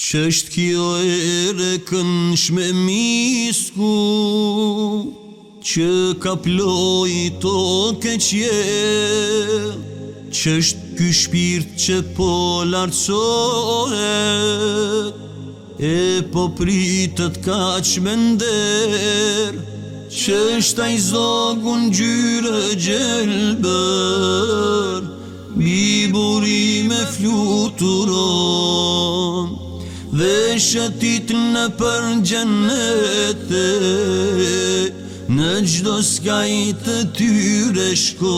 që është kjo er e rekën shme misku, që ka ploj to keqje, që është kjo shpirt që po lartësohe, e po pritët ka që më ndërë, që është taj zogun gjyre gjelëbër, mi buri me fluturohet dhe shëtit në përgjënete, në gjdo skajt të tyre shkor.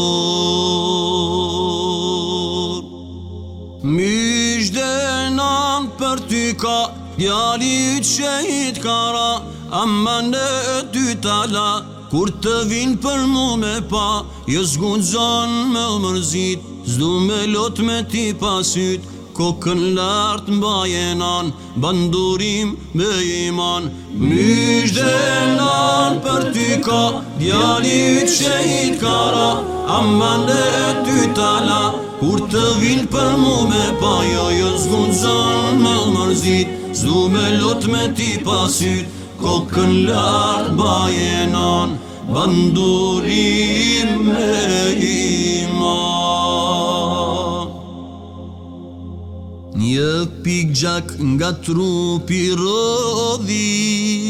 Mysh dhe nan për ty ka, jali që i të kara, amma në ty tala, kur të vin për mu me pa, jë jo zgunzon me mërzit, zdu me lot me ti pasyt, kokën lart mbajenan bandurim me iman mishdenan për ty ka djali yt shehit kara amande ty tala kur të vin për mu me pa jo jo zgun zonë me mërzit zu me lut me ti pasyt kokën lart mbajenan bandurim me iman pik gjak nga trupi rodhi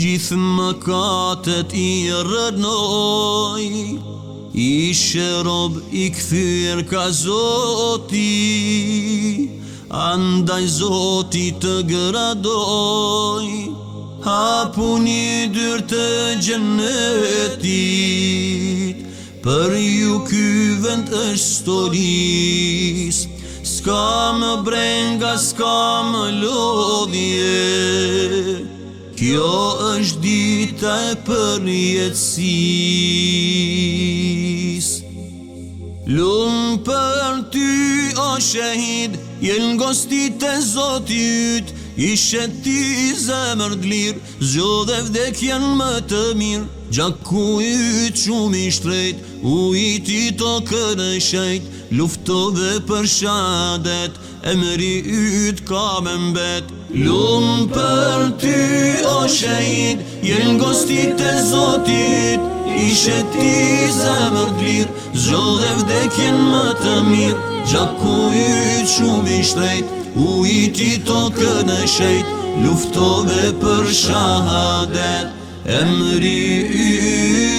Gjithë më katët i rëdnoj I shërob i këthyr ka zoti Andaj zoti të gradoj Ha puni dyrë të gjenetit Për ju ky vend është storisë Ska më brenga, ska më lodhje Kjo është dita e për jetësis Lumë për ty o shëhid Jelë në gostit e zotit Ishe ti i zemër glirë, zjo dhe vdekjen më të mirë Gjaku i të shumë i shtrejt, u i ti të kërë e Lufto dhe për shadet, Emri yt i ka me mbet Lumë për ty o shajt, jenë gostit e zotit Ishe ti i zemër glirë, zjo dhe vdekjen më të mirë Gjaku i të shumë i shtrejt, U i ti të këne shejt, luftove për shahadet, emri yë.